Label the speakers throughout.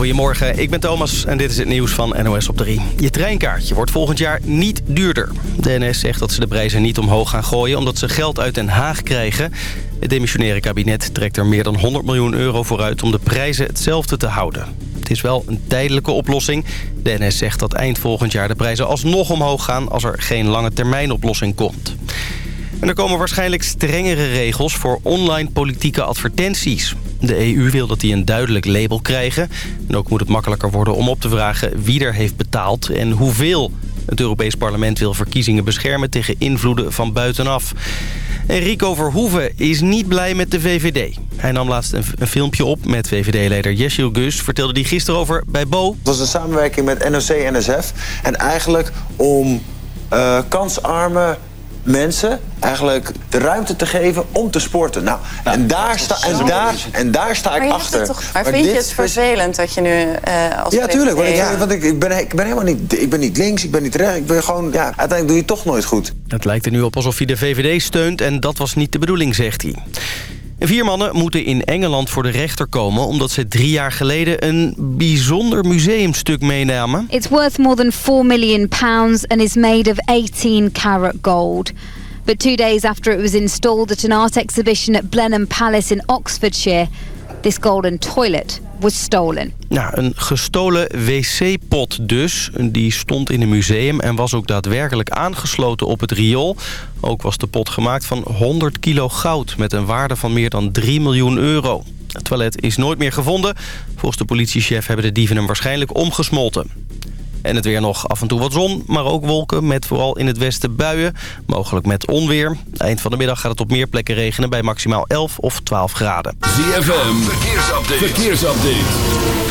Speaker 1: Goedemorgen, ik ben Thomas en dit is het nieuws van NOS op 3. Je treinkaartje wordt volgend jaar niet duurder. De NS zegt dat ze de prijzen niet omhoog gaan gooien... omdat ze geld uit Den Haag krijgen. Het demissionaire kabinet trekt er meer dan 100 miljoen euro vooruit... om de prijzen hetzelfde te houden. Het is wel een tijdelijke oplossing. De NS zegt dat eind volgend jaar de prijzen alsnog omhoog gaan... als er geen lange termijn oplossing komt. En er komen waarschijnlijk strengere regels voor online politieke advertenties. De EU wil dat die een duidelijk label krijgen. En ook moet het makkelijker worden om op te vragen wie er heeft betaald en hoeveel. Het Europees Parlement wil verkiezingen beschermen tegen invloeden van buitenaf. En Rico Verhoeven is niet blij met de VVD. Hij nam laatst een, filmpje op met VVD-leider Jessil Gus. Vertelde die gisteren over bij Bo.
Speaker 2: Het was een samenwerking met NOC-NSF. En eigenlijk om uh, kansarme mensen eigenlijk de ruimte te geven om te sporten. Nou, en, daar sta, en, daar, en daar sta ik achter.
Speaker 3: Toch, maar, vind je het vervelend dat je nu uh, als
Speaker 2: Ja, tuurlijk. Want, ik, want ik, ben, ik ben helemaal niet, ik ben niet links, ik ben niet rechts. Ik ben gewoon, ja, uiteindelijk doe je het toch nooit goed.
Speaker 1: Het lijkt er nu op alsof hij de VVD steunt en dat was niet de bedoeling, zegt hij. Vier mannen moeten in Engeland voor de rechter komen... omdat ze drie jaar geleden een bijzonder museumstuk meenamen.
Speaker 4: It's worth more than 4 million pounds and is made of 18 karat gold. But two days after it was installed at an art exhibition at Blenheim Palace in Oxfordshire... this golden toilet was.
Speaker 1: Ja, een gestolen wc-pot dus. Die stond in een museum en was ook daadwerkelijk aangesloten op het riool. Ook was de pot gemaakt van 100 kilo goud met een waarde van meer dan 3 miljoen euro. Het toilet is nooit meer gevonden. Volgens de politiechef hebben de dieven hem waarschijnlijk omgesmolten. En het weer nog af en toe wat zon, maar ook wolken met vooral in het westen buien. Mogelijk met onweer. Eind van de middag gaat het op meer plekken regenen bij maximaal 11 of 12 graden.
Speaker 5: ZFM, verkeersupdate. verkeersupdate.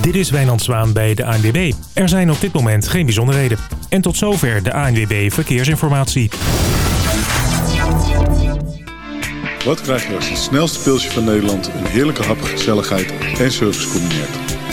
Speaker 6: Dit is Wijnand Zwaan bij de ANWB. Er zijn op dit moment geen bijzonderheden. En tot zover de ANWB Verkeersinformatie.
Speaker 7: Wat krijg je als het snelste pilsje van Nederland... een heerlijke hap, gezelligheid en service combineert?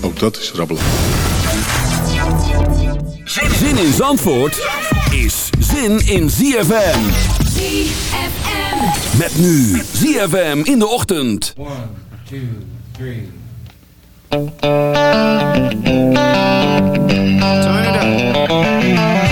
Speaker 7: Ook dat is rabbelen.
Speaker 5: Zin in Zandvoort is zin in ZFM.
Speaker 8: ZFM.
Speaker 5: Met nu ZFM in de ochtend.
Speaker 9: 1, 2, 3.
Speaker 10: Turn it up.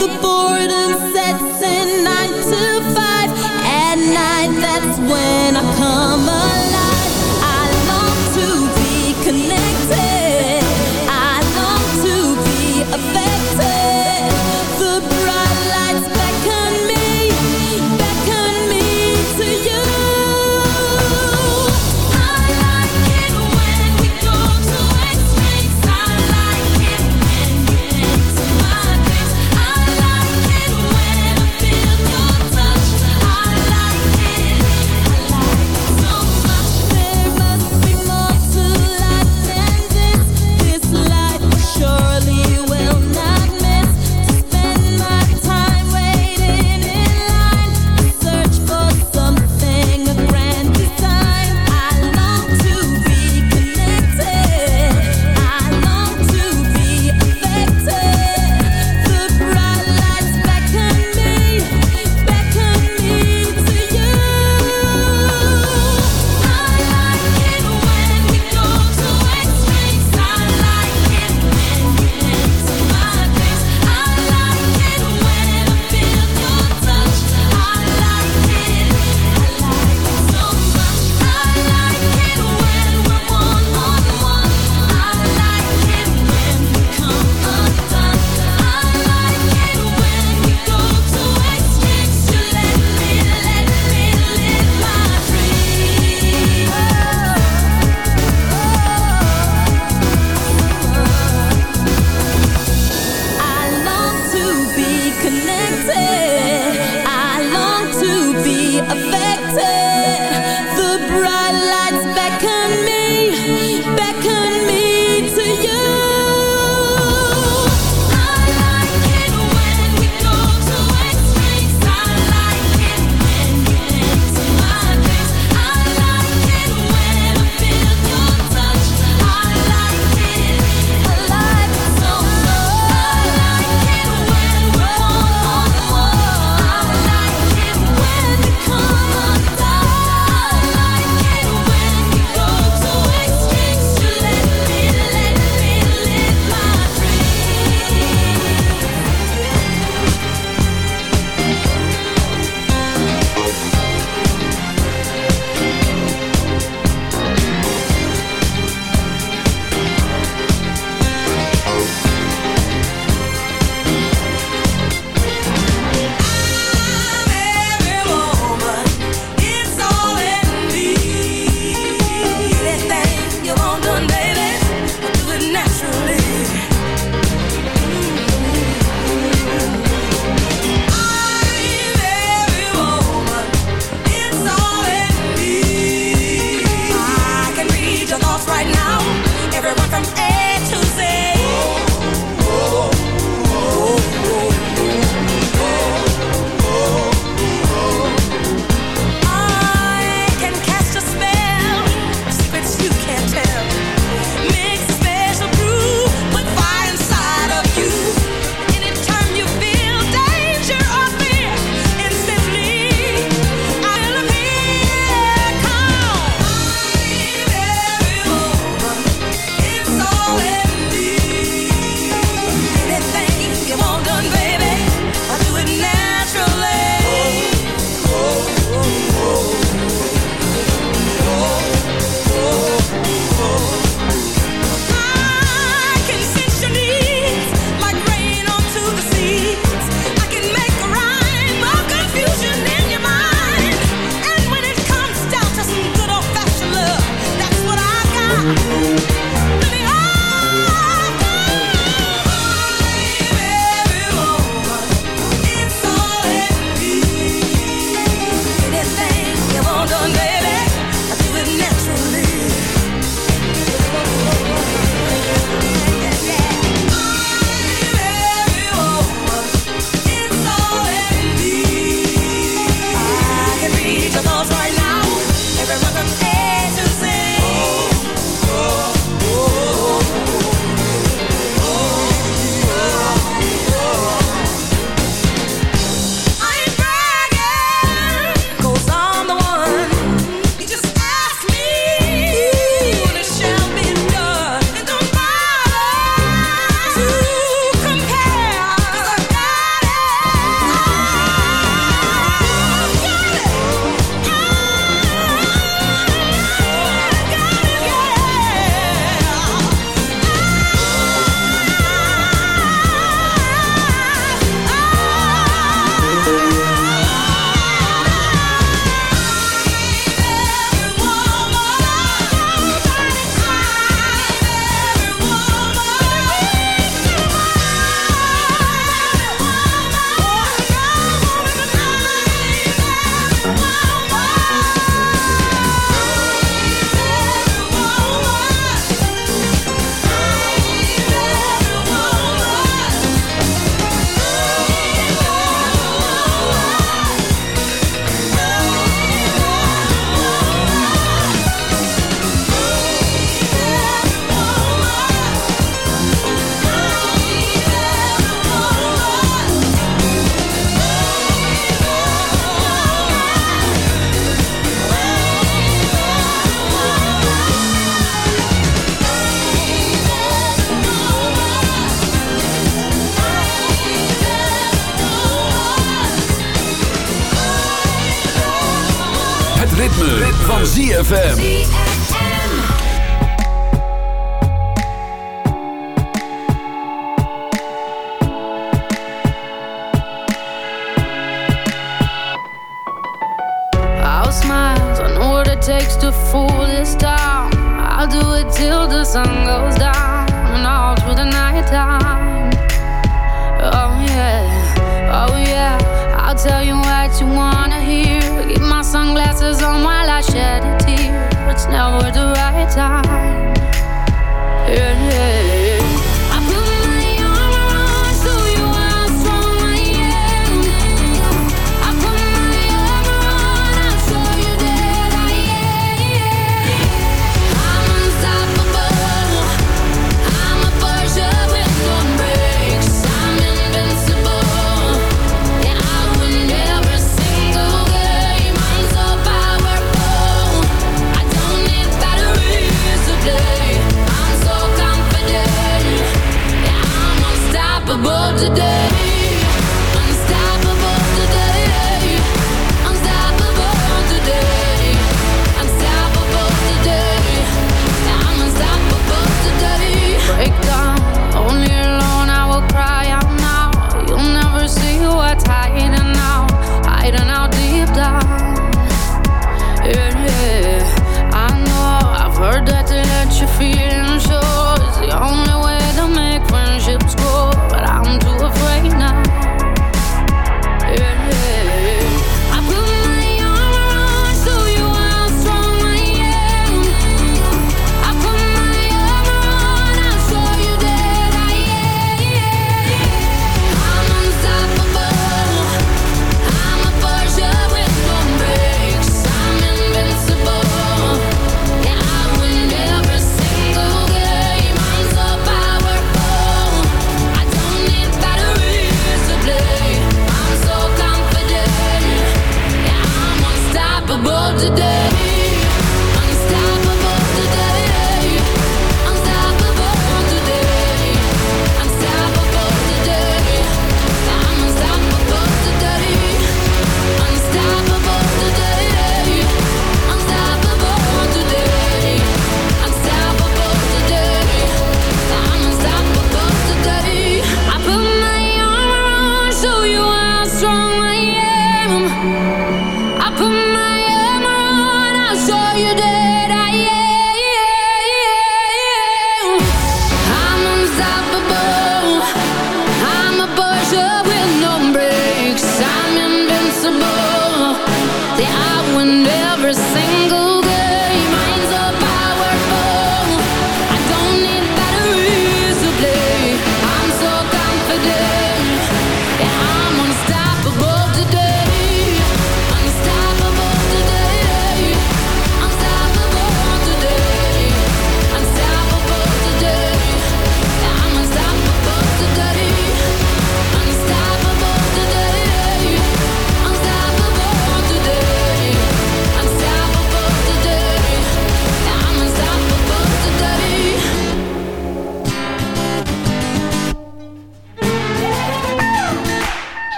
Speaker 8: the
Speaker 11: boy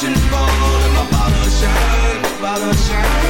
Speaker 8: Vision fall and my bottle shine, bottle shine.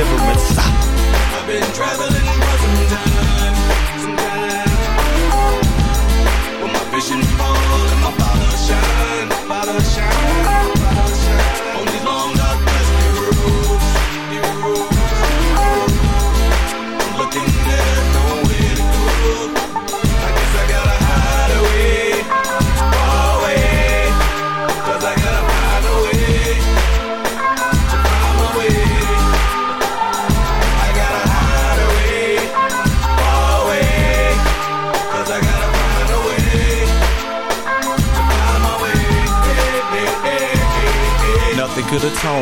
Speaker 11: deliverance.
Speaker 8: I've been traveling for some time, some time. My vision fall and my bottle shine, bottle shine,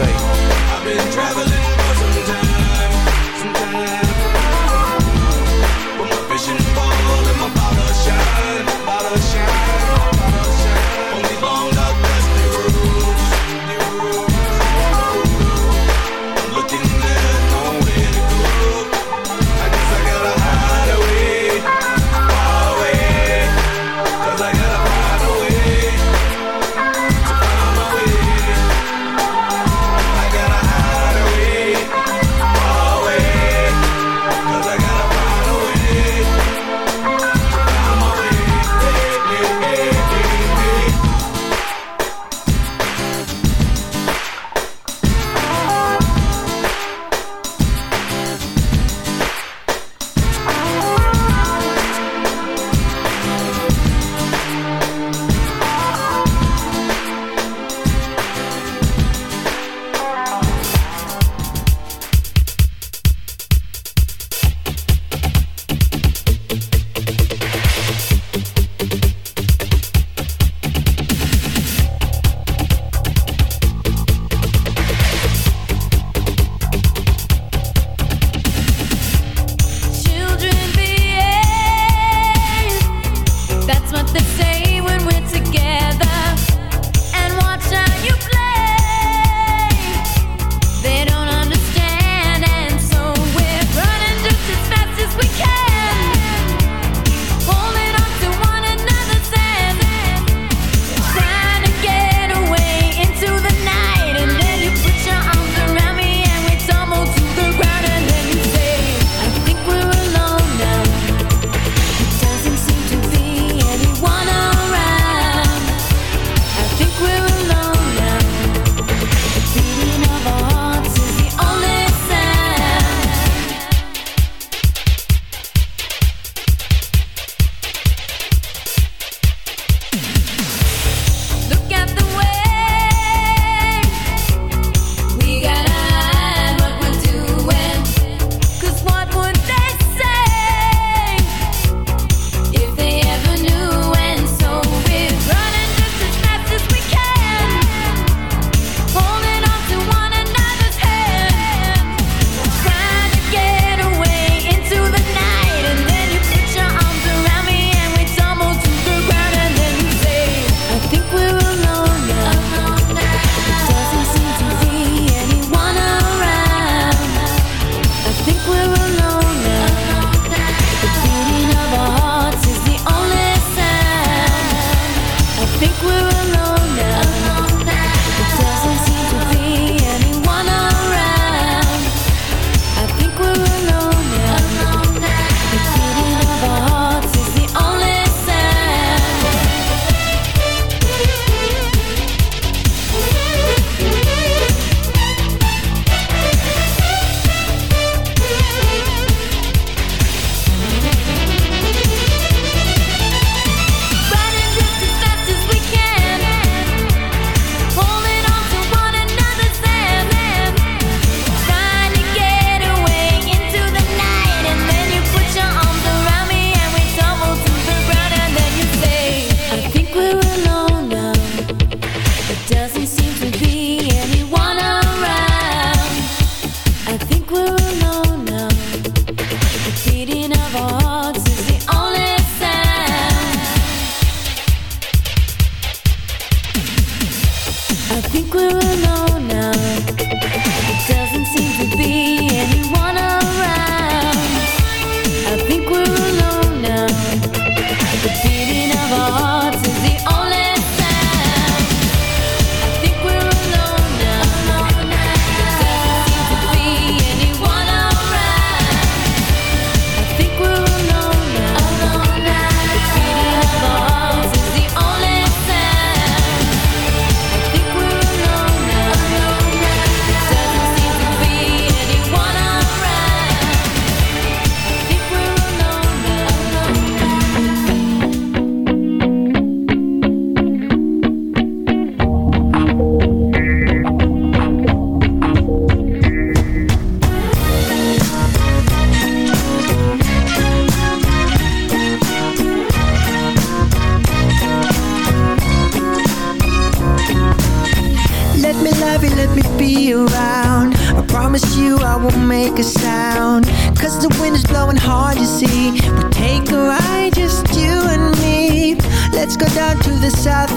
Speaker 11: say,
Speaker 8: I've been traveling for some time, some my vision fall and my bottle shine, shine,
Speaker 12: quiver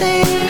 Speaker 13: sing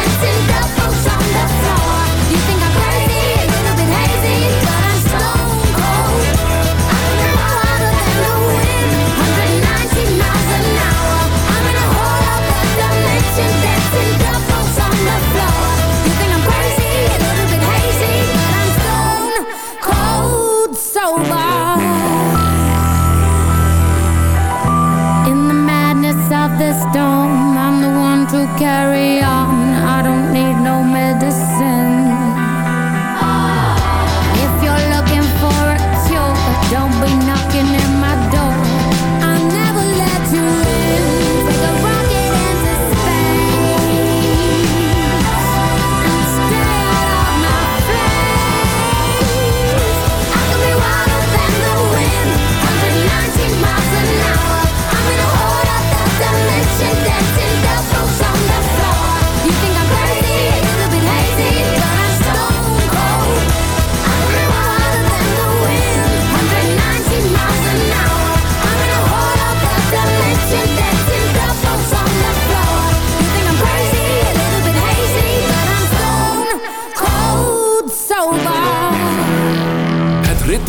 Speaker 13: Dancing
Speaker 5: up.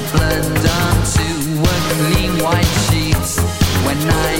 Speaker 10: my
Speaker 14: blood onto clean white sheet when I